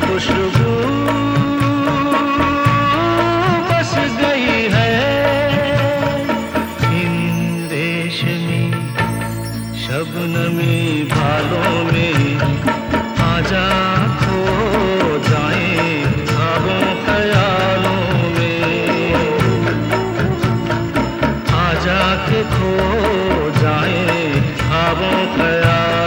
खुशबू बस गई है। इन रेशमी शबनमी भालों में आजा खो जाए खाबों ख्यालों में। आजा खो जाए खाबों ख्याल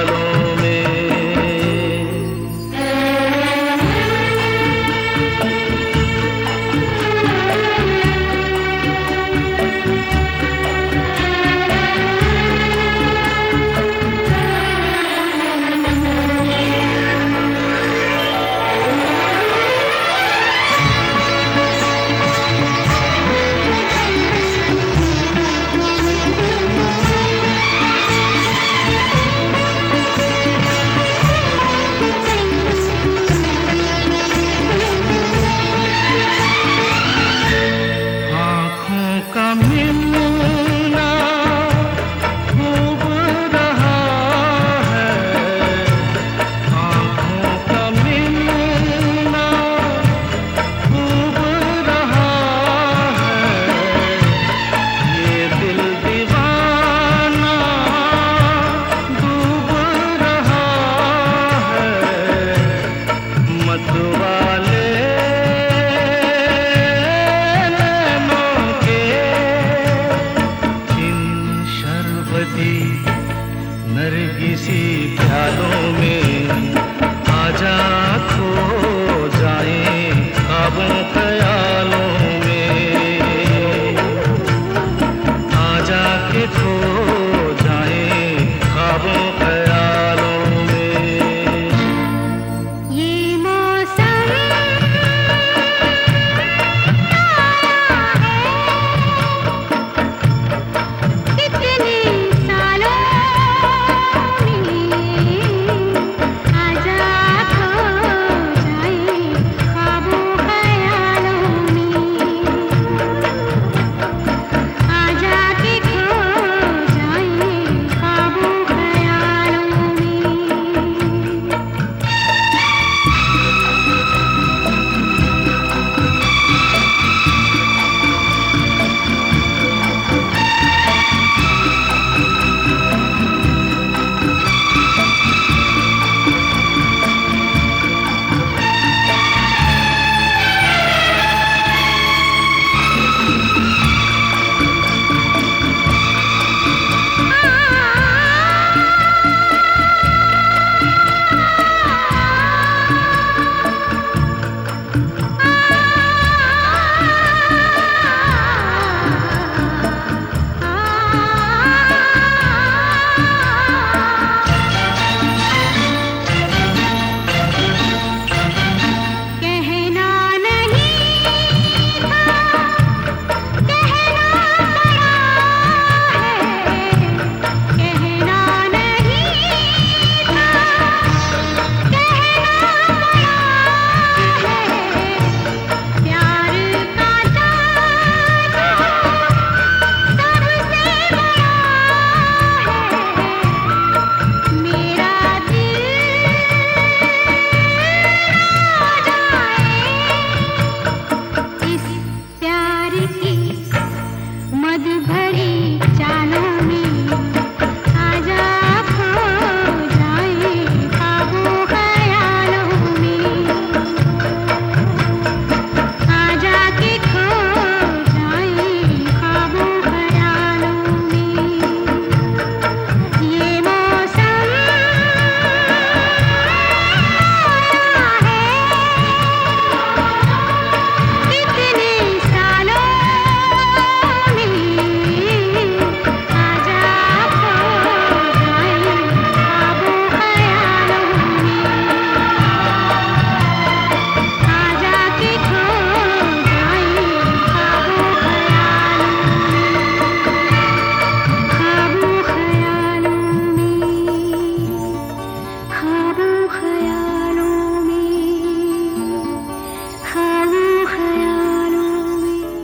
थी। नरगिसी ख्यालों में आजा खो जाए अब कर